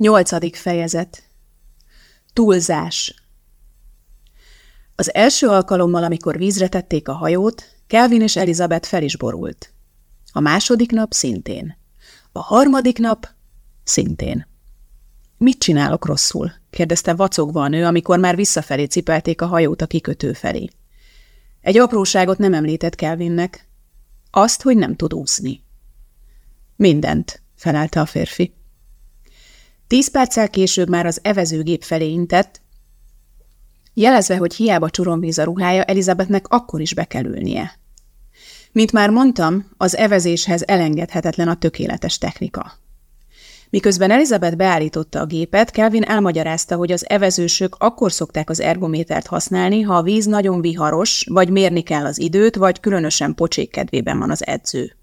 Nyolcadik fejezet Túlzás Az első alkalommal, amikor vízre tették a hajót, Kelvin és Elizabeth fel is borult. A második nap szintén. A harmadik nap szintén. Mit csinálok rosszul? kérdezte vacogva a nő, amikor már visszafelé cipelték a hajót a kikötő felé. Egy apróságot nem említett Kelvinnek. Azt, hogy nem tud úszni. Mindent, felelte a férfi. Tíz perccel később már az evezőgép felé intett, jelezve, hogy hiába csuromvíz a ruhája, Elizabethnek akkor is be kell ülnie. Mint már mondtam, az evezéshez elengedhetetlen a tökéletes technika. Miközben Elizabeth beállította a gépet, Kelvin elmagyarázta, hogy az evezősök akkor szokták az ergométert használni, ha a víz nagyon viharos, vagy mérni kell az időt, vagy különösen pocsék kedvében van az edző.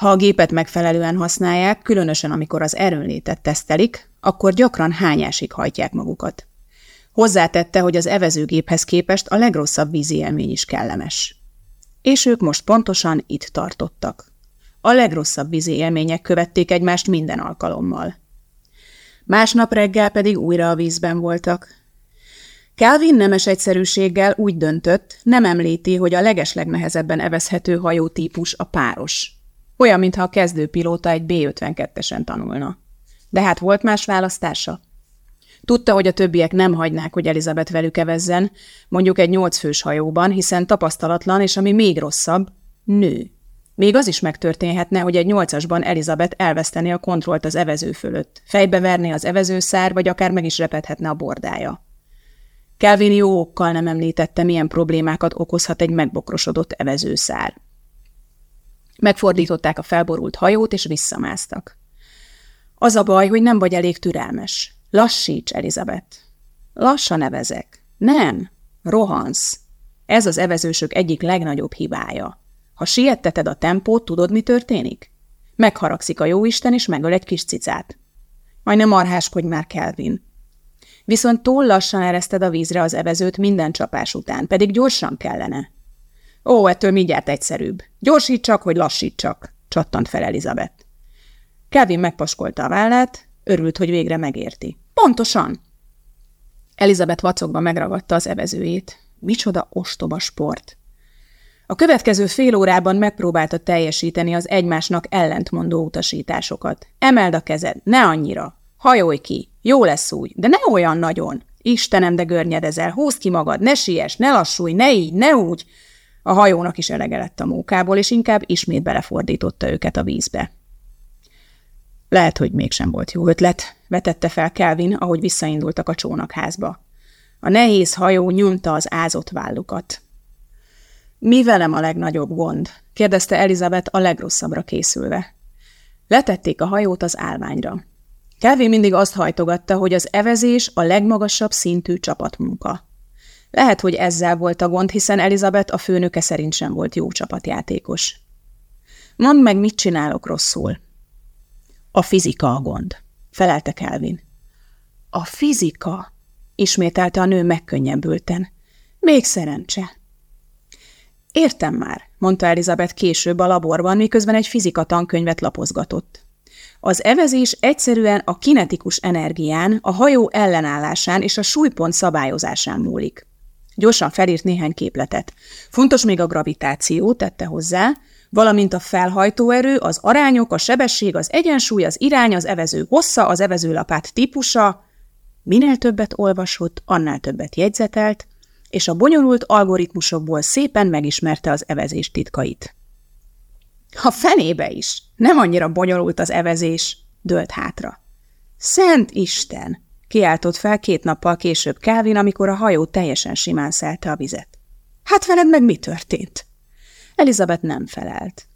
Ha a gépet megfelelően használják, különösen amikor az erőnlétet tesztelik, akkor gyakran hányásig hajtják magukat. Hozzátette, hogy az evezőgéphez képest a legrosszabb vízi élmény is kellemes. És ők most pontosan itt tartottak. A legrosszabb vízi élmények követték egymást minden alkalommal. Másnap reggel pedig újra a vízben voltak. Calvin nemes egyszerűséggel úgy döntött, nem említi, hogy a legeslegnehezebben evezhető hajótípus a páros – olyan, mintha a kezdőpilóta egy B-52-esen tanulna. De hát volt más választása? Tudta, hogy a többiek nem hagynák, hogy Elizabeth velük evezzen, mondjuk egy nyolcfős hajóban, hiszen tapasztalatlan, és ami még rosszabb, nő. Még az is megtörténhetne, hogy egy nyolcasban Elizabeth elveszteni a kontrollt az evező fölött, fejbeverné az evezőszár, vagy akár meg is repedhetne a bordája. Kelvin jó okkal nem említette, milyen problémákat okozhat egy megbokrosodott evezőszár. Megfordították a felborult hajót, és visszamásztak. Az a baj, hogy nem vagy elég türelmes. Lassíts, Elizabeth. Lassan nevezek. Nem, rohansz. Ez az evezősök egyik legnagyobb hibája. Ha sietteted a tempót, tudod, mi történik? Megharagszik a jóisten, és megöl egy kis cicát. Majd nem arháskodj már, Kelvin. Viszont túl lassan ereszted a vízre az evezőt minden csapás után, pedig gyorsan kellene. Ó, ettől mindjárt egyszerűbb. Gyorsítsak, hogy lassítsak, csattant fel Elizabeth. Kevin megpaskolta a vállát, örült, hogy végre megérti. Pontosan! Elizabeth vacogva megragadta az evezőjét. Micsoda ostoba sport! A következő fél órában megpróbálta teljesíteni az egymásnak ellentmondó utasításokat. Emeld a kezed, ne annyira. Hajolj ki, jó lesz úgy, de ne olyan nagyon. Istenem, de görnyedezel, húzd ki magad, ne siess, ne lassulj, ne így, ne úgy. A hajónak is elege lett a mókából, és inkább ismét belefordította őket a vízbe. Lehet, hogy mégsem volt jó ötlet, vetette fel Kelvin, ahogy visszaindultak a csónakházba. A nehéz hajó nyomta az ázott vállukat. Mi velem a legnagyobb gond? kérdezte Elizabeth a legrosszabbra készülve. Letették a hajót az állványra. Kelvin mindig azt hajtogatta, hogy az evezés a legmagasabb szintű csapatmunka. Lehet, hogy ezzel volt a gond, hiszen Elizabeth a főnöke szerint sem volt jó csapatjátékos. Mondd meg, mit csinálok rosszul. A fizika a gond, felelte Kelvin. A fizika, ismételte a nő megkönnyebbülten. Még szerencse. Értem már, mondta Elizabeth később a laborban, miközben egy fizika tankönyvet lapozgatott. Az evezés egyszerűen a kinetikus energián, a hajó ellenállásán és a súlypont szabályozásán múlik. Gyorsan felírt néhány képletet. Fontos még a gravitáció, tette hozzá, valamint a felhajtóerő, az arányok, a sebesség, az egyensúly, az irány, az evező hossza, az evezőlapát típusa. Minél többet olvasott, annál többet jegyzetelt, és a bonyolult algoritmusokból szépen megismerte az evezés titkait. A fenébe is! Nem annyira bonyolult az evezés, dőlt hátra. Szent Isten! Kiáltott fel két nappal később Kelvin, amikor a hajó teljesen simán szelte a vizet. Hát veled meg mi történt? Elizabeth nem felelt.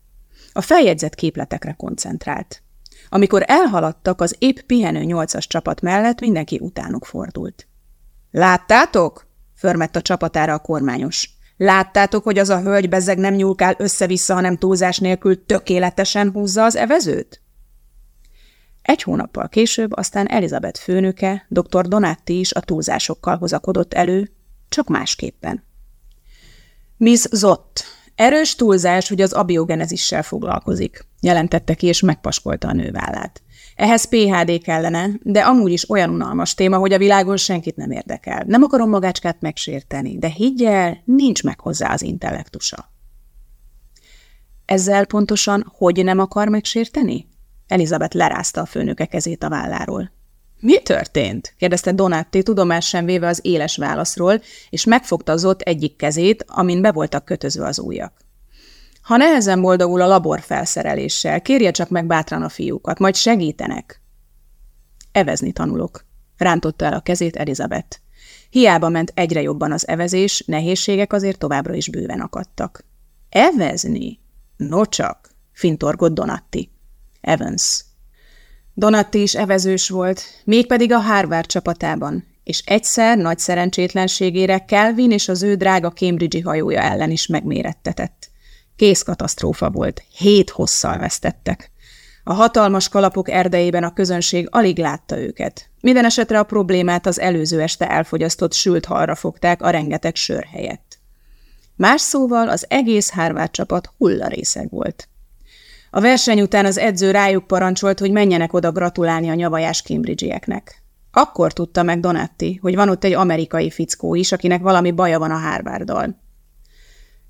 A feljegyzett képletekre koncentrált. Amikor elhaladtak az épp pihenő nyolcas csapat mellett, mindenki utánuk fordult. Láttátok? förmett a csapatára a kormányos. Láttátok, hogy az a hölgy bezeg nem nyúlkál össze-vissza, hanem túlzás nélkül tökéletesen húzza az evezőt? Egy hónappal később aztán Elizabeth főnöke, dr. Donatti is a túlzásokkal hozakodott elő, csak másképpen. Miss Zott, erős túlzás, hogy az abiogenezissel foglalkozik, jelentette ki, és megpaskolta a nővállát. Ehhez PHD kellene, de amúgy is olyan unalmas téma, hogy a világon senkit nem érdekel. Nem akarom magácskát megsérteni, de higgyel, nincs meg hozzá az intellektusa. Ezzel pontosan hogy nem akar megsérteni? Elizabeth lerázta a főnöke kezét a válláról. Mi történt? kérdezte Donatti, tudomás sem véve az éles válaszról, és megfogta az ott egyik kezét, amin be voltak kötözve az ujjak. Ha nehezen boldogul a labor felszereléssel, kérje csak meg bátran a fiúkat, majd segítenek. Evezni tanulok. Rántotta el a kezét Elizabeth. Hiába ment egyre jobban az evezés, nehézségek azért továbbra is bőven akadtak. Evezni? Nocsak, fintorgott Donatti. Evans. Donatti is evezős volt, mégpedig a Harvard csapatában, és egyszer nagy szerencsétlenségére Kelvin és az ő drága Cambridge-i hajója ellen is megmérettetett. Kész katasztrófa volt, hét hosszal vesztettek. A hatalmas kalapok erdejében a közönség alig látta őket. Minden esetre a problémát az előző este elfogyasztott sült halra fogták a rengeteg sör helyett. Más szóval az egész Harvard csapat hullarészeg volt. A verseny után az edző rájuk parancsolt, hogy menjenek oda gratulálni a nyavajás Cambridge-ieknek. Akkor tudta meg Donatti, hogy van ott egy amerikai fickó is, akinek valami baja van a Harvarddal.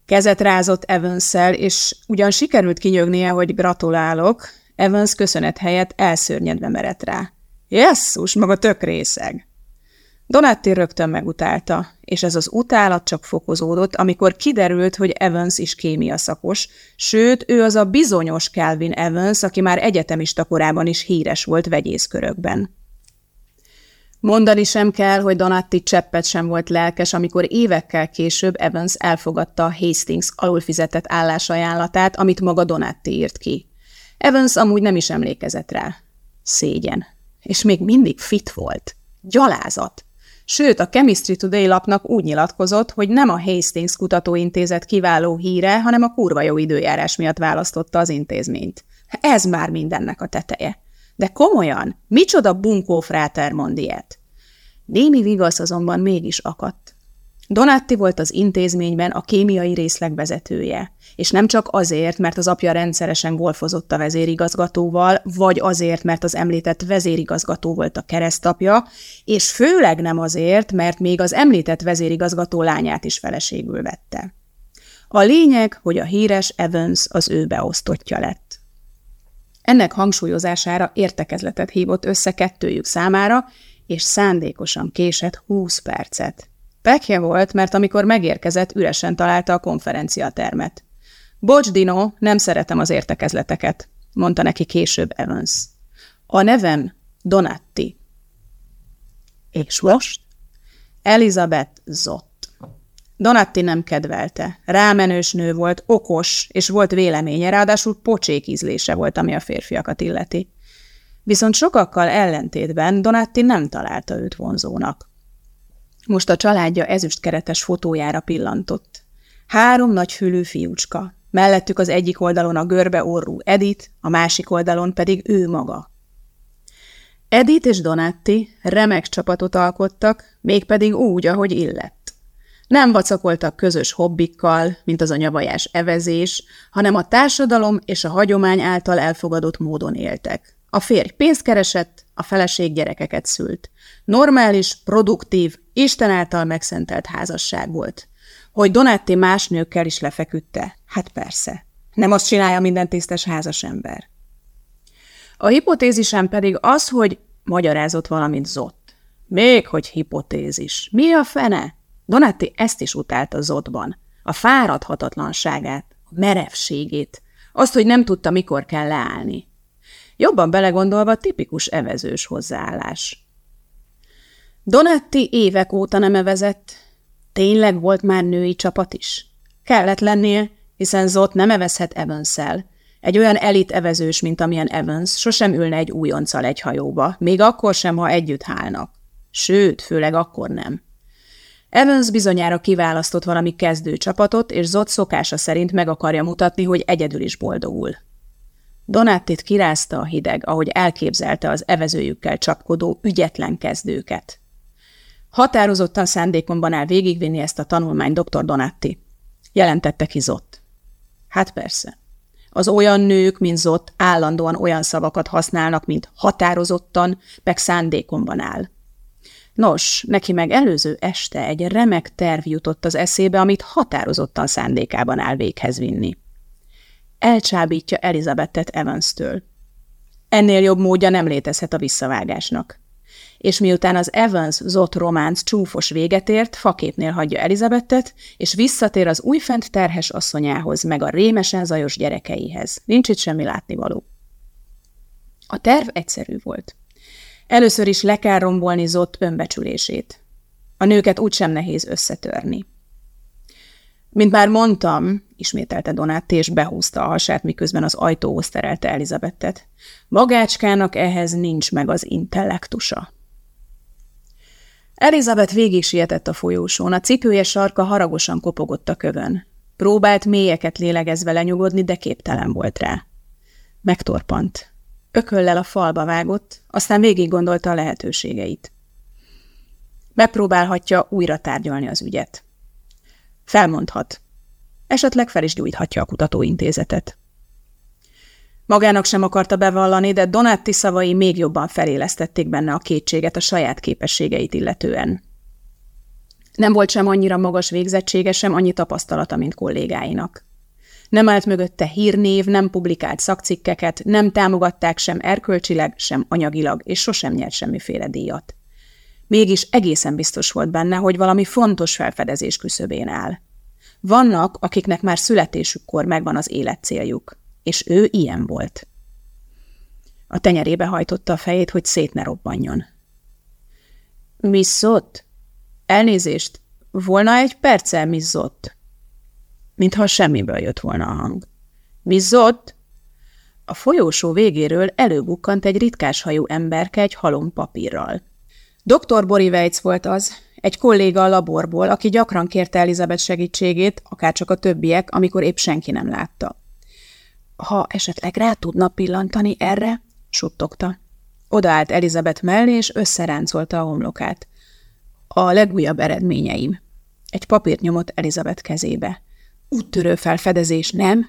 Kezet rázott evans és ugyan sikerült kinyögnie, hogy gratulálok, Evans köszönet helyett elszörnyedve merett rá. Jesszus, maga tök részeg! Donatti rögtön megutálta, és ez az utálat csak fokozódott, amikor kiderült, hogy Evans is kémia szakos, sőt, ő az a bizonyos Calvin Evans, aki már egyetemista korában is híres volt vegyészkörökben. Mondani sem kell, hogy Donatti cseppet sem volt lelkes, amikor évekkel később Evans elfogadta a Hastings alulfizetett állásajánlatát, amit maga Donatti írt ki. Evans amúgy nem is emlékezett rá. Szégyen. És még mindig fit volt. Gyalázat. Sőt, a Chemistry Today lapnak úgy nyilatkozott, hogy nem a Hastings Kutatóintézet kiváló híre, hanem a kurva jó időjárás miatt választotta az intézményt. Ez már mindennek a teteje. De komolyan, micsoda bunkó fráter mond ilyet? Némi vigasz azonban mégis akadt. Donatti volt az intézményben a kémiai részleg vezetője, és nem csak azért, mert az apja rendszeresen golfozott a vezérigazgatóval, vagy azért, mert az említett vezérigazgató volt a keresztapja, és főleg nem azért, mert még az említett vezérigazgató lányát is feleségül vette. A lényeg, hogy a híres Evans az ő beosztottja lett. Ennek hangsúlyozására értekezletet hívott össze kettőjük számára, és szándékosan késett húsz percet. Pekje volt, mert amikor megérkezett, üresen találta a konferenciatermet. Bocs, Dino, nem szeretem az értekezleteket, mondta neki később Evans. A nevem Donatti. És most? Elizabeth Zott. Donatti nem kedvelte. Rámenős nő volt, okos, és volt véleménye, ráadásul pocsék ízlése volt, ami a férfiakat illeti. Viszont sokakkal ellentétben Donatti nem találta őt vonzónak. Most a családja ezüstkeretes fotójára pillantott. Három nagy fülű fiúcska, mellettük az egyik oldalon a görbe orrú Edith, a másik oldalon pedig ő maga. Edith és Donatti remek csapatot alkottak, mégpedig úgy, ahogy illett. Nem vacakoltak közös hobbikkal, mint az a nyavajás evezés, hanem a társadalom és a hagyomány által elfogadott módon éltek. A férj pénzt keresett, a feleség gyerekeket szült. Normális, produktív, Isten által megszentelt házasság volt. Hogy Donatti más nőkkel is lefeküdte? Hát persze. Nem azt csinálja minden tisztes házas ember. A hipotézisem pedig az, hogy magyarázott valamit Zott. Még hogy hipotézis. Mi a fene? Donatti ezt is utálta Zotban. A fáradhatatlanságát, a merevségét, azt, hogy nem tudta, mikor kell leállni. Jobban belegondolva tipikus evezős hozzáállás. Donatti évek óta nem evezett. Tényleg volt már női csapat is? Kellett lennie, hiszen Zott nem evezhet evans -szel. Egy olyan elit evezős, mint amilyen Evans, sosem ülne egy újonccal egy hajóba, még akkor sem, ha együtt hálnak. Sőt, főleg akkor nem. Evans bizonyára kiválasztott valami kezdő csapatot, és Zott szokása szerint meg akarja mutatni, hogy egyedül is boldogul. Donattit kirázta a hideg, ahogy elképzelte az evezőjükkel csapkodó, ügyetlen kezdőket. Határozottan szándékomban áll végigvinni ezt a tanulmány dr. Donatti. Jelentette ki Zott. Hát persze. Az olyan nők, mint Zott, állandóan olyan szavakat használnak, mint határozottan, meg szándékomban áll. Nos, neki meg előző este egy remek terv jutott az eszébe, amit határozottan szándékában áll véghez vinni. Elcsábítja Elizabethet Evans-től. Ennél jobb módja nem létezhet a visszavágásnak. És miután az Evans-Zott románc csúfos véget ért, faképnél hagyja Elizabethet, és visszatér az újfent terhes asszonyához, meg a rémesen zajos gyerekeihez. Nincs itt semmi látnivaló. A terv egyszerű volt. Először is le kell rombolni Zott önbecsülését. A nőket úgysem nehéz összetörni. Mint már mondtam, ismételte Donátti, és behúzta a hasát, miközben az ajtóhoz terelte Elizabettet. Magácskának ehhez nincs meg az intellektusa. Elizabeth végig sietett a folyósón, a cipője sarka haragosan kopogott a kövön. Próbált mélyeket lélegezve lenyugodni, de képtelen volt rá. Megtorpant. Ököllel a falba vágott, aztán végig gondolta a lehetőségeit. Megpróbálhatja újra tárgyalni az ügyet. Felmondhat. Esetleg fel is gyújthatja a kutatóintézetet. Magának sem akarta bevallani, de Donatti szavai még jobban felélesztették benne a kétséget a saját képességeit illetően. Nem volt sem annyira magas végzettsége, sem annyi tapasztalata, mint kollégáinak. Nem állt mögötte hírnév, nem publikált szakcikkeket, nem támogatták sem erkölcsileg, sem anyagilag, és sosem nyert semmiféle díjat. Mégis egészen biztos volt benne, hogy valami fontos felfedezés küszöbén áll. Vannak, akiknek már születésükkor megvan az életcéljuk, és ő ilyen volt. A tenyerébe hajtotta a fejét, hogy szét ne robbanjon. Miss Zott? Elnézést, volna egy perccel, Miss Zott? Mintha semmiből jött volna a hang. Miss Zott? A folyósó végéről előbukkant egy ritkáshajú emberke egy halom papírral. Dr. Borivejc volt az, egy kolléga a laborból, aki gyakran kérte Elizabeth segítségét, akárcsak a többiek, amikor épp senki nem látta. Ha esetleg rá tudna pillantani erre, suttogta. Odaállt Elizabeth mellé, és összeráncolta a homlokát. A legújabb eredményeim. Egy papírt nyomott Elizabeth kezébe. Úttörő felfedezés, nem?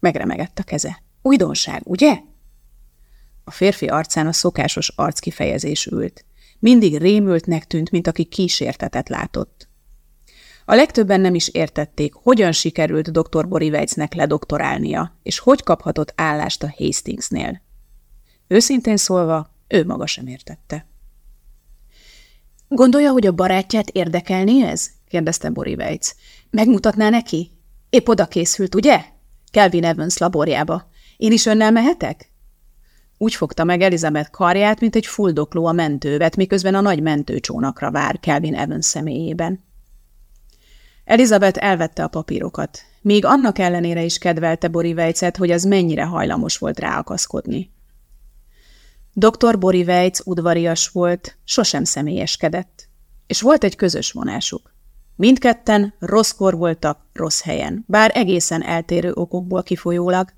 Megremegett a keze. Újdonság, ugye? A férfi arcán a szokásos arckifejezés ült. Mindig rémültnek tűnt, mint aki kísértetet látott. A legtöbben nem is értették, hogyan sikerült dr. Borivejcnek ledoktorálnia, és hogy kaphatott állást a Hastingsnél. Őszintén szólva, ő maga sem értette. Gondolja, hogy a barátját érdekelni ez? kérdezte Borivejc. Megmutatná neki? Épp oda készült, ugye? Kelvin Evans laborjába. Én is önnel mehetek? Úgy fogta meg Elizabeth karját, mint egy fuldokló a mentővet, miközben a nagy mentőcsónakra vár Kelvin Evans személyében. Elizabeth elvette a papírokat. Még annak ellenére is kedvelte Borivejcet, hogy az mennyire hajlamos volt ráakaszkodni. Dr. Borivejc udvarias volt, sosem személyeskedett. És volt egy közös vonásuk. Mindketten rosszkor voltak, rossz helyen, bár egészen eltérő okokból kifolyólag,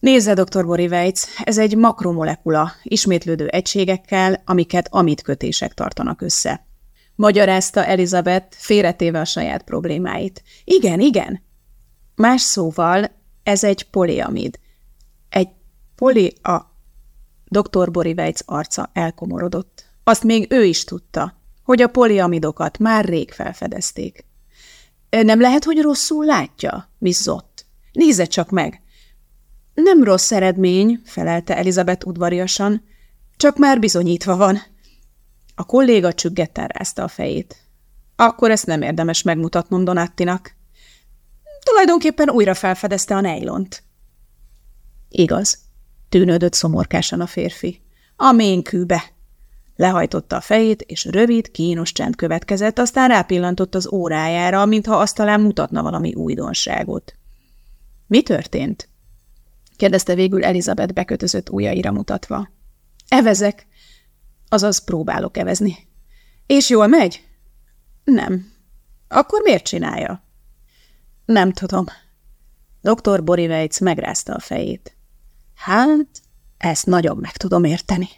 Nézze, dr. Borivejc, ez egy makromolekula, ismétlődő egységekkel, amiket amit kötések tartanak össze. Magyarázta Elizabeth, félretéve a saját problémáit. Igen, igen. Más szóval, ez egy poliamid. Egy poli a... Dr. Borivejc arca elkomorodott. Azt még ő is tudta, hogy a poliamidokat már rég felfedezték. Nem lehet, hogy rosszul látja, Miss Zott. Nézze csak meg, nem rossz eredmény, felelte Elizabeth udvariasan, csak már bizonyítva van. A kolléga csüggetten rázta a fejét. Akkor ezt nem érdemes megmutatnom Donattinak. Tulajdonképpen újra felfedezte a nejlont. Igaz, tűnődött szomorkásan a férfi. A ménkűbe. Lehajtotta a fejét, és rövid, kínos csend következett, aztán rápillantott az órájára, mintha azt talán mutatna valami újdonságot. Mi történt? Kérdezte végül Elizabeth bekötözött ujjaira mutatva. Evezek, azaz próbálok evezni. És jól megy? Nem. Akkor miért csinálja? Nem tudom. Dr. Borivejc megrázta a fejét. Hát, ezt nagyon meg tudom érteni.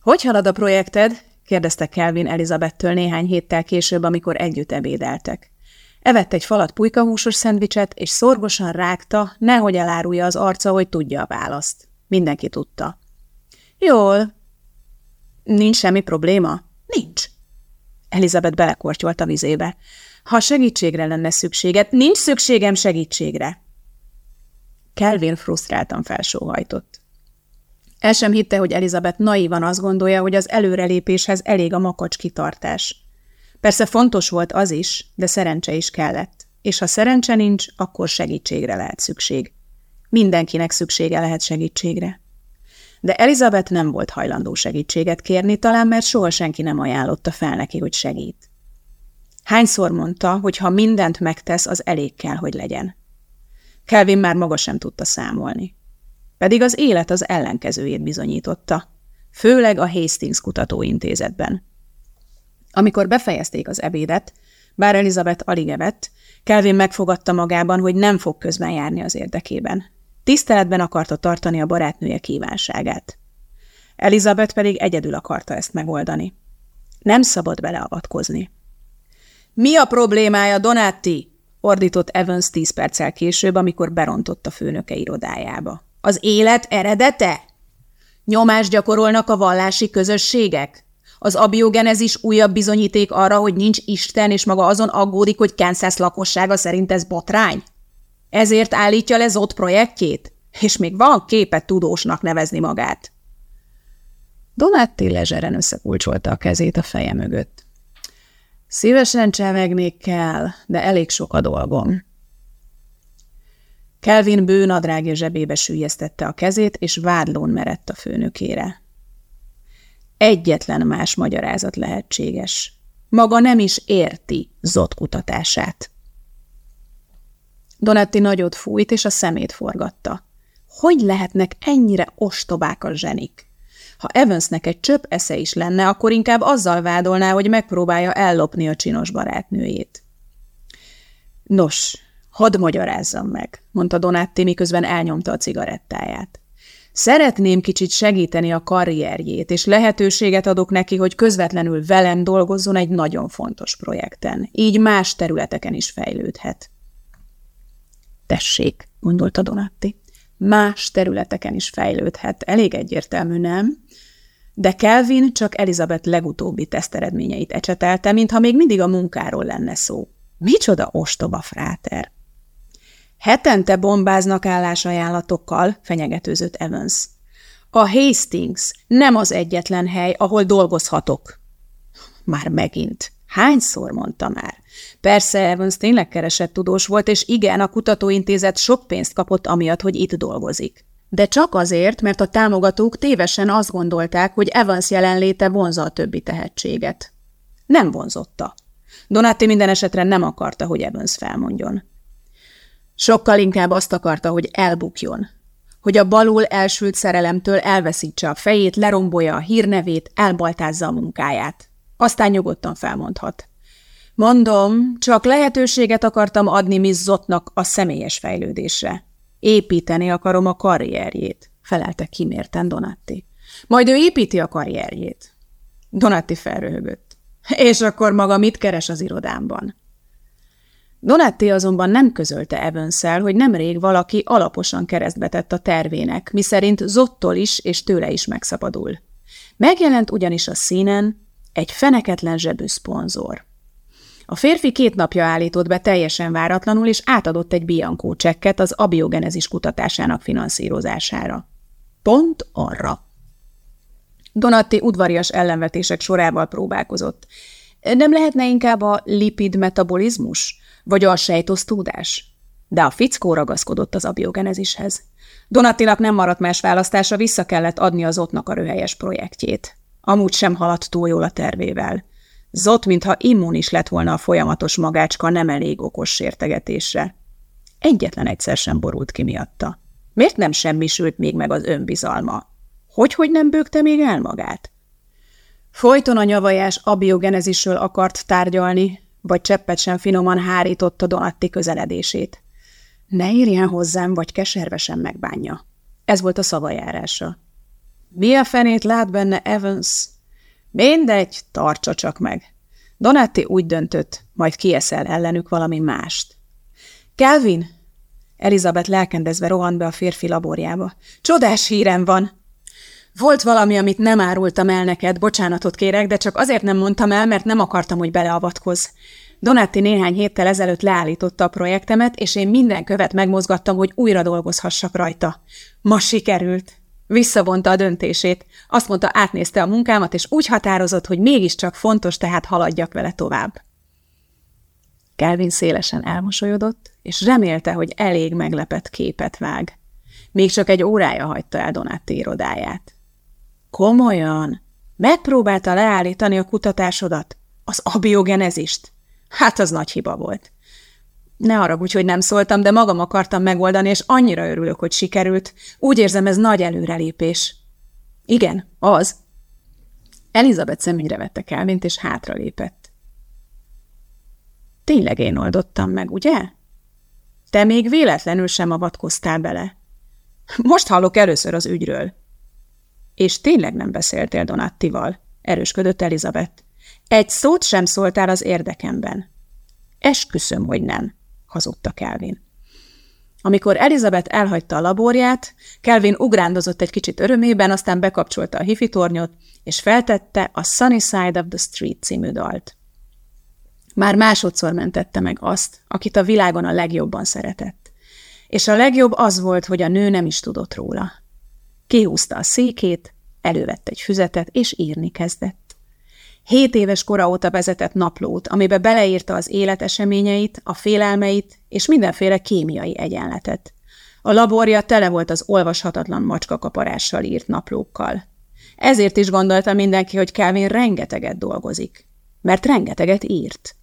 Hogy halad a projekted? kérdezte Kelvin Elizabettől néhány héttel később, amikor együtt ebédeltek. Evett egy falat pulykahúsos szendvicset, és szorgosan rágta, nehogy elárulja az arca, hogy tudja a választ. Mindenki tudta. Jól. Nincs semmi probléma? Nincs. Elizabeth belekortyolt a vizébe. Ha segítségre lenne szükséged, nincs szükségem segítségre. Kelvin frusztráltan felsóhajtott. El sem hitte, hogy Elizabeth naívan azt gondolja, hogy az előrelépéshez elég a makacs kitartás. Persze fontos volt az is, de szerencse is kellett. És ha szerencse nincs, akkor segítségre lehet szükség. Mindenkinek szüksége lehet segítségre. De Elizabeth nem volt hajlandó segítséget kérni, talán mert soha senki nem ajánlotta fel neki, hogy segít. Hányszor mondta, hogy ha mindent megtesz, az elég kell, hogy legyen. Kelvin már maga sem tudta számolni. Pedig az élet az ellenkezőjét bizonyította, főleg a Hastings kutatóintézetben. Amikor befejezték az ebédet, bár Elizabeth alig evett, Kelvin megfogadta magában, hogy nem fog közben járni az érdekében. Tiszteletben akarta tartani a barátnője kívánságát. Elizabeth pedig egyedül akarta ezt megoldani. Nem szabad beleavatkozni. Mi a problémája, Donatti? ordított Evans tíz perccel később, amikor berontott a főnöke irodájába. Az élet eredete? Nyomást gyakorolnak a vallási közösségek? Az abiogenezis újabb bizonyíték arra, hogy nincs Isten, és maga azon aggódik, hogy Kansas lakossága szerint ez botrány? Ezért állítja le Zott projektjét? És még van képet tudósnak nevezni magát. Donatti lezseren összekulcsolta a kezét a feje mögött. Szívesen csemegnék kell, de elég sok a dolgom. Kelvin bő nadrágja zsebébe sűjesztette a kezét, és vádlón merett a főnökére. Egyetlen más magyarázat lehetséges. Maga nem is érti Zott kutatását. Donatti nagyot fújt, és a szemét forgatta. Hogy lehetnek ennyire ostobák a zsenik? Ha Evansnek egy csöpp esze is lenne, akkor inkább azzal vádolná, hogy megpróbálja ellopni a csinos barátnőjét. Nos, hadd magyarázzam meg, mondta Donatti, miközben elnyomta a cigarettáját. Szeretném kicsit segíteni a karrierjét, és lehetőséget adok neki, hogy közvetlenül velem dolgozzon egy nagyon fontos projekten. Így más területeken is fejlődhet. Tessék, gondolta Donatti. Más területeken is fejlődhet. Elég egyértelmű, nem? De Kelvin csak Elizabeth legutóbbi teszteredményeit ecsetelte, mintha még mindig a munkáról lenne szó. Micsoda ostoba fráter! Hetente bombáznak állásajánlatokkal, fenyegetőzött Evans. A Hastings nem az egyetlen hely, ahol dolgozhatok. Már megint. Hányszor mondta már? Persze Evans tényleg keresett tudós volt, és igen, a kutatóintézet sok pénzt kapott amiatt, hogy itt dolgozik. De csak azért, mert a támogatók tévesen azt gondolták, hogy Evans jelenléte vonza a többi tehetséget. Nem vonzotta. Donatti minden esetre nem akarta, hogy Evans felmondjon. Sokkal inkább azt akarta, hogy elbukjon. Hogy a balul elsült szerelemtől elveszítse a fejét, lerombolja a hírnevét, elbaltázza a munkáját. Aztán nyugodtan felmondhat. Mondom, csak lehetőséget akartam adni Miss Zotnak a személyes fejlődésre. Építeni akarom a karrierjét, felelte kimérten Donatti. Majd ő építi a karrierjét. Donatti felröhögött. És akkor maga mit keres az irodámban? Donatti azonban nem közölte evans hogy nemrég valaki alaposan keresztbetett a tervének, miszerint Zottól is és tőle is megszabadul. Megjelent ugyanis a színen egy feneketlen zsebű szponzor. A férfi két napja állított be teljesen váratlanul, és átadott egy Bianco csekket az abiogenezis kutatásának finanszírozására. Pont arra. Donatti udvarias ellenvetések sorával próbálkozott. Nem lehetne inkább a lipid metabolizmus, vagy a sejtosztódás? De a fickó ragaszkodott az abiogenezishez. Donattinak nem maradt más választása, vissza kellett adni az ottnak a röhelyes projektjét. Amúgy sem haladt túl jól a tervével. Zott, mintha immunis lett volna a folyamatos magácska nem elég okos sértegetésre. Egyetlen egyszer sem borult ki miatta. Miért nem semmisült még meg az önbizalma? Hogy-hogy nem bőgte még el magát? Folyton a nyavajás abiogenezisről akart tárgyalni, vagy cseppet sem finoman hárította Donatti közeledését. Ne írjen hozzám, vagy keservesen megbánja. Ez volt a szavajárása. Mi a fenét lát benne Evans? Mindegy, tartsa csak meg. Donatti úgy döntött, majd kieszel ellenük valami mást. Kelvin! Elizabeth lelkendezve rohant be a férfi laborjába. Csodás hírem van! Volt valami, amit nem árultam el neked, bocsánatot kérek, de csak azért nem mondtam el, mert nem akartam, hogy beleavatkozz. Donatti néhány héttel ezelőtt leállította a projektemet, és én minden követ megmozgattam, hogy újra dolgozhassak rajta. Ma sikerült. Visszavonta a döntését. Azt mondta, átnézte a munkámat, és úgy határozott, hogy mégiscsak fontos, tehát haladjak vele tovább. Kelvin szélesen elmosolyodott, és remélte, hogy elég meglepett képet vág. Még csak egy órája hagyta el Donatti irodáját. Komolyan? Megpróbálta leállítani a kutatásodat? Az abiogenezist? Hát az nagy hiba volt. Ne haragudj, hogy nem szóltam, de magam akartam megoldani, és annyira örülök, hogy sikerült. Úgy érzem, ez nagy előrelépés. Igen, az. Elizabeth szemügyre vette Kelvint, és hátralépett. Tényleg én oldottam meg, ugye? Te még véletlenül sem avatkoztál bele. Most hallok először az ügyről. És tényleg nem beszéltél Donattival, erősködött Elizabeth. Egy szót sem szóltál az érdekemben. Esküszöm, hogy nem, hazudta Kelvin. Amikor Elizabeth elhagyta a laborját, Kelvin ugrándozott egy kicsit örömében, aztán bekapcsolta a hifi tornyot, és feltette a Sunny Side of the Street című dalt. Már másodszor mentette meg azt, akit a világon a legjobban szeretett. És a legjobb az volt, hogy a nő nem is tudott róla. Kihúzta a székét, elővette egy füzetet, és írni kezdett. Hét éves kora óta vezetett naplót, amibe beleírta az életeseményeit, a félelmeit és mindenféle kémiai egyenletet. A laborja tele volt az olvashatatlan macskakaparással írt naplókkal. Ezért is gondolta mindenki, hogy Calvin rengeteget dolgozik, mert rengeteget írt.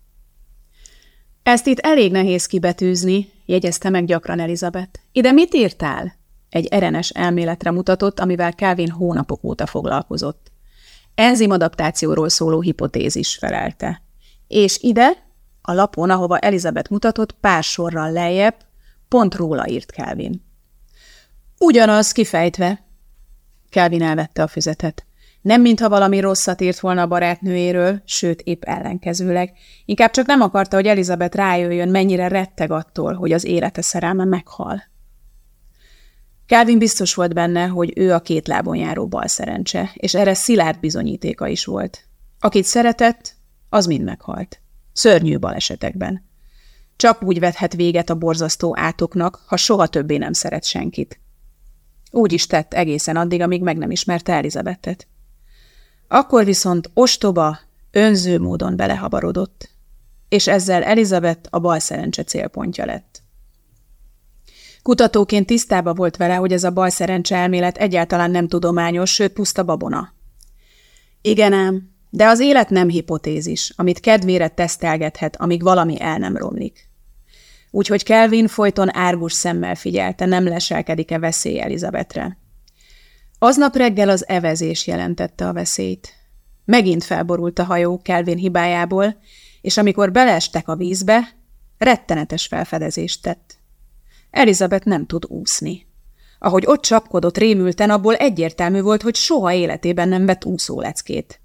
Ezt itt elég nehéz kibetűzni, jegyezte meg gyakran Elizabeth. Ide mit írtál? Egy erenes elméletre mutatott, amivel Calvin hónapok óta foglalkozott enzimadaptációról szóló hipotézis felelte. És ide, a lapon, ahova Elizabeth mutatott, pár sorral lejjebb, pont róla írt Kelvin. Ugyanaz kifejtve. Kelvin elvette a füzetet. Nem mintha valami rosszat írt volna a barátnőjéről, sőt, épp ellenkezőleg. Inkább csak nem akarta, hogy Elizabeth rájöjjön, mennyire retteg attól, hogy az élete szerelme meghal. Calvin biztos volt benne, hogy ő a két lábon járó bal szerencse, és erre szilárd bizonyítéka is volt. Akit szeretett, az mind meghalt. Szörnyű balesetekben. Csak úgy vethet véget a borzasztó átoknak, ha soha többé nem szeret senkit. Úgy is tett egészen addig, amíg meg nem ismerte Elizabethet. Akkor viszont ostoba, önző módon belehabarodott, és ezzel Elizabeth a bal szerencse célpontja lett. Kutatóként tisztába volt vele, hogy ez a bal szerencse elmélet egyáltalán nem tudományos, sőt puszta babona. Igen ám, de az élet nem hipotézis, amit kedvére tesztelgethet, amíg valami el nem romlik. Úgyhogy Kelvin folyton árgus szemmel figyelte, nem leselkedik-e veszély Elizabetre. Aznap reggel az evezés jelentette a veszélyt. Megint felborult a hajó Kelvin hibájából, és amikor beleestek a vízbe, rettenetes felfedezést tett. Elizabeth nem tud úszni. Ahogy ott csapkodott rémülten, abból egyértelmű volt, hogy soha életében nem vett úszóleckét.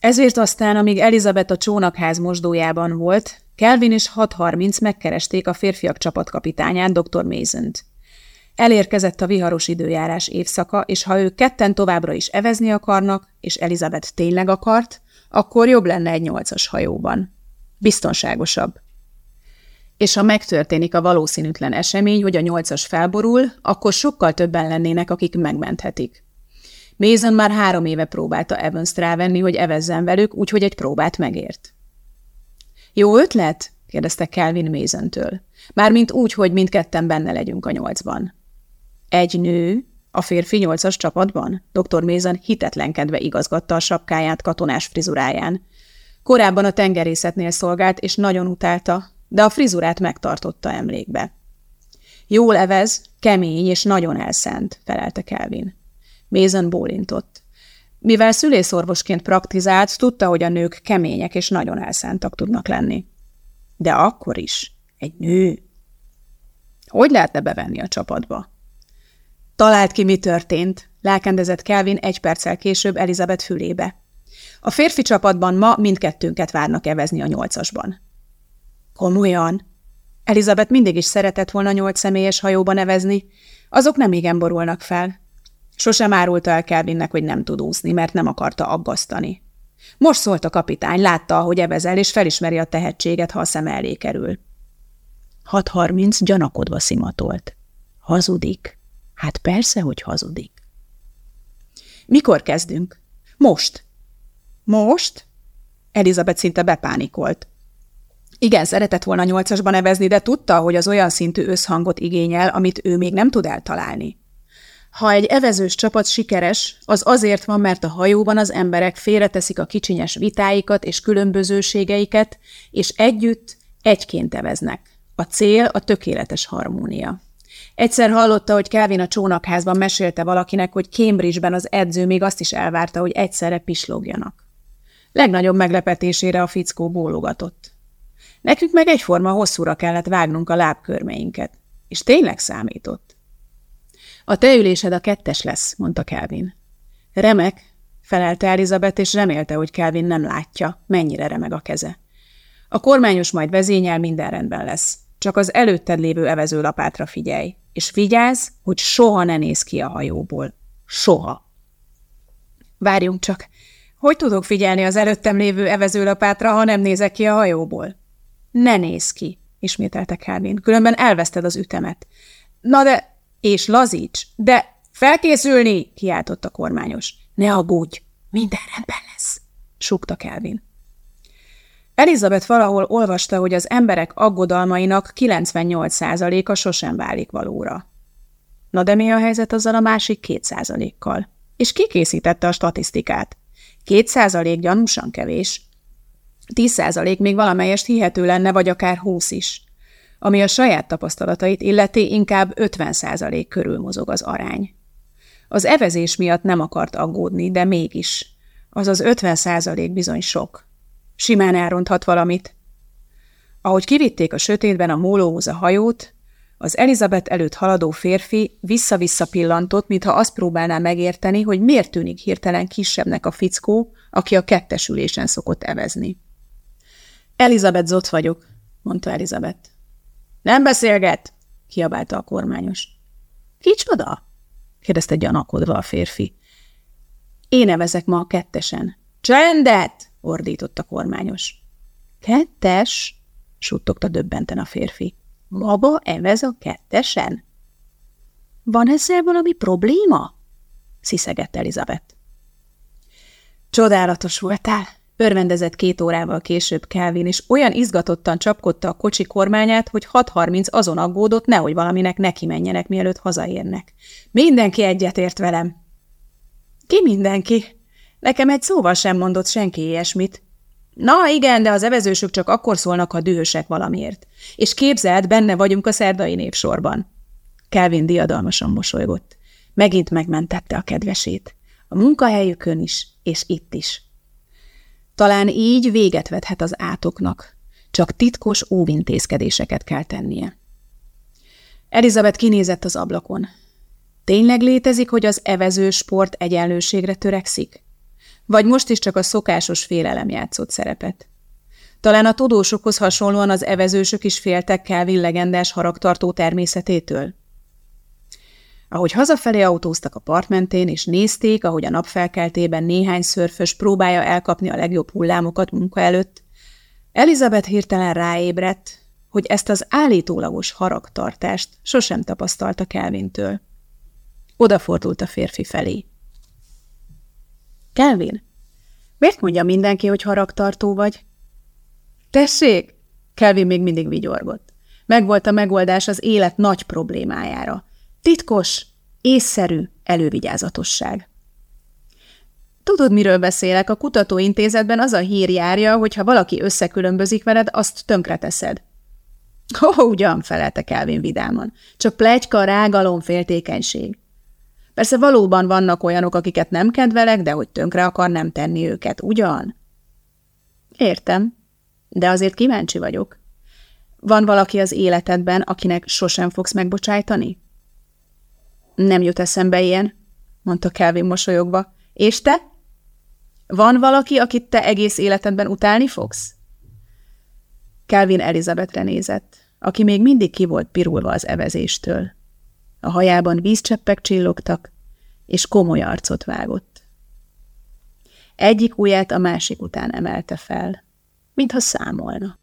Ezért aztán, amíg Elizabeth a csónakház mosdójában volt, Kelvin és 6.30 megkeresték a férfiak csapatkapitányát, dr. mason -t. Elérkezett a viharos időjárás évszaka, és ha ők ketten továbbra is evezni akarnak, és Elizabeth tényleg akart, akkor jobb lenne egy nyolcas hajóban. Biztonságosabb. És ha megtörténik a valószínűtlen esemény, hogy a nyolcas felborul, akkor sokkal többen lennének, akik megmenthetik. Mason már három éve próbálta Evans-t rávenni, hogy evezzen velük, úgyhogy egy próbát megért. Jó ötlet? kérdezte Kelvin Mason-től. Mármint úgy, hogy mindketten benne legyünk a nyolcban. Egy nő? A férfi nyolcas csapatban? Dr. Mason hitetlenkedve igazgatta a sapkáját katonás frizuráján. Korábban a tengerészetnél szolgált, és nagyon utálta, de a frizurát megtartotta emlékbe. Jól evez, kemény és nagyon elszent, felelte Kelvin. Mézen bólintott. Mivel szülészorvosként praktizált, tudta, hogy a nők kemények és nagyon elszántak tudnak lenni. De akkor is. Egy nő. Hogy lehetne bevenni a csapatba? Talált ki, mi történt, lelkendezett Kelvin egy perccel később Elizabeth fülébe. A férfi csapatban ma mindkettőnket várnak evezni a nyolcasban. Komolyan? Elizabeth mindig is szeretett volna nyolc személyes hajóba nevezni, azok nem igen borulnak fel. Sosem árulta el Kelvinnek, hogy nem tud úszni, mert nem akarta aggasztani. Most szólt a kapitány, látta, ahogy evezel, és felismeri a tehetséget, ha a szem elé kerül. 6.30 gyanakodva szimatolt. Hazudik? Hát persze, hogy hazudik. Mikor kezdünk? Most. Most? Elizabeth szinte bepánikolt. Igen, szeretett volna nyolcasban nevezni, de tudta, hogy az olyan szintű összhangot igényel, amit ő még nem tud eltalálni. Ha egy evezős csapat sikeres, az azért van, mert a hajóban az emberek félreteszik a kicsinyes vitáikat és különbözőségeiket, és együtt egyként eveznek. A cél a tökéletes harmónia. Egyszer hallotta, hogy Kelvin a csónakházban mesélte valakinek, hogy Cambridge-ben az edző még azt is elvárta, hogy egyszerre pislogjanak. Legnagyobb meglepetésére a fickó bólogatott. Nekünk meg egyforma hosszúra kellett vágnunk a lábkörmeinket. És tényleg számított. A te ülésed a kettes lesz, mondta Kelvin. Remek, felelte Elizabeth, és remélte, hogy Kelvin nem látja, mennyire remeg a keze. A kormányos majd vezényel, minden rendben lesz. Csak az előtted lévő evezőlapátra figyelj, és vigyázz, hogy soha ne néz ki a hajóból. Soha. Várjunk csak. Hogy tudok figyelni az előttem lévő evezőlapátra, ha nem nézek ki a hajóból? Ne néz ki, ismételte Calvin, különben elveszted az ütemet. Na de, és lazíts, de felkészülni, kiáltott a kormányos. Ne aggódj, minden rendben lesz, súgta Calvin. Elizabeth valahol olvasta, hogy az emberek aggodalmainak 98%-a sosem válik valóra. Na de mi a helyzet azzal a másik 2%-kal? És ki készítette a statisztikát? 2% gyanúsan kevés. 10% még valamelyest hihető lenne, vagy akár 20 is. Ami a saját tapasztalatait illeti, inkább 50% körül mozog az arány. Az evezés miatt nem akart aggódni, de mégis. Az az 50% bizony sok. Simán elronthat valamit. Ahogy kivitték a sötétben a mólóhoz a hajót, az Elizabeth előtt haladó férfi vissza-vissza pillantott, mintha azt próbálná megérteni, hogy miért tűnik hirtelen kisebbnek a fickó, aki a kettesülésen szokott evezni. Elizabeth Zott vagyok, mondta Elizabeth. Nem beszélget, kiabálta a kormányos. Kicsoda? kérdezte gyanakodva a férfi. Én nevezek ma a kettesen. Csendet! ordított a kormányos. Kettes? suttogta döbbenten a férfi. Maga evez a kettesen? Van ezzel valami probléma? sziszegett Elizabeth. Csodálatos voltál, Örvendezett két órával később Kelvin, és olyan izgatottan csapkodta a kocsi kormányát, hogy 6.30 azon aggódott, nehogy valaminek neki menjenek, mielőtt hazaérnek. Mindenki egyetért velem. Ki mindenki? Nekem egy szóval sem mondott senki ilyesmit. Na igen, de az evezősök csak akkor szólnak, ha dühösek valamiért. És képzeld, benne vagyunk a szerdai népsorban. Kelvin diadalmasan mosolygott. Megint megmentette a kedvesét. A munkahelyükön is, és itt is. Talán így véget vethet az átoknak, csak titkos óvintézkedéseket kell tennie. Elizabeth kinézett az ablakon. Tényleg létezik, hogy az evező sport egyenlőségre törekszik? Vagy most is csak a szokásos félelem játszott szerepet? Talán a tudósokhoz hasonlóan az evezősök is féltek Kelvin legendás haragtartó természetétől? Ahogy hazafelé autóztak a part mentén, és nézték, ahogy a napfelkeltében néhány szörfös próbálja elkapni a legjobb hullámokat munka előtt, Elizabeth hirtelen ráébredt, hogy ezt az állítólagos haragtartást sosem tapasztalta Kelvintől. Odafordult a férfi felé. Kelvin, miért mondja mindenki, hogy haragtartó vagy? Tessék! Kelvin még mindig vigyorgott. Megvolt a megoldás az élet nagy problémájára – Titkos, észszerű elővigyázatosság. Tudod, miről beszélek? A kutatóintézetben az a hír járja, hogy ha valaki összekülönbözik veled, azt tönkreteszed. Ó, oh, ugyan, felelte Kelvin vidáman. Csak plegyka, rágalom, féltékenység. Persze valóban vannak olyanok, akiket nem kedvelek, de hogy tönkre akar nem tenni őket, ugyan? Értem, de azért kíváncsi vagyok. Van valaki az életedben, akinek sosem fogsz megbocsájtani? Nem jut eszembe ilyen, mondta Kelvin mosolyogva. És te? Van valaki, akit te egész életedben utálni fogsz? Kelvin Elizabethre nézett, aki még mindig ki volt pirulva az evezéstől. A hajában vízcseppek csillogtak, és komoly arcot vágott. Egyik ujját a másik után emelte fel, mintha számolna.